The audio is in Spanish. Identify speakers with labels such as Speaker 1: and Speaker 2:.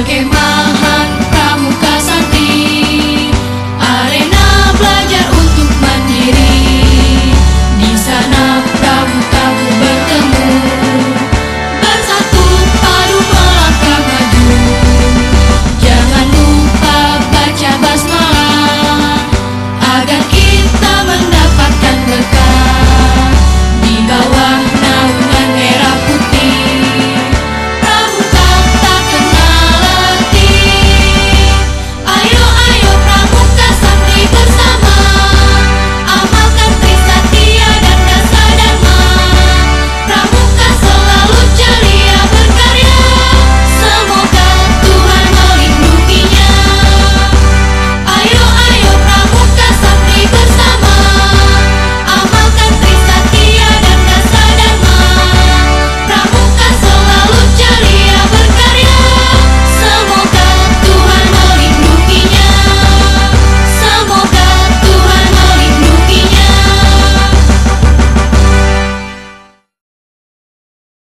Speaker 1: porque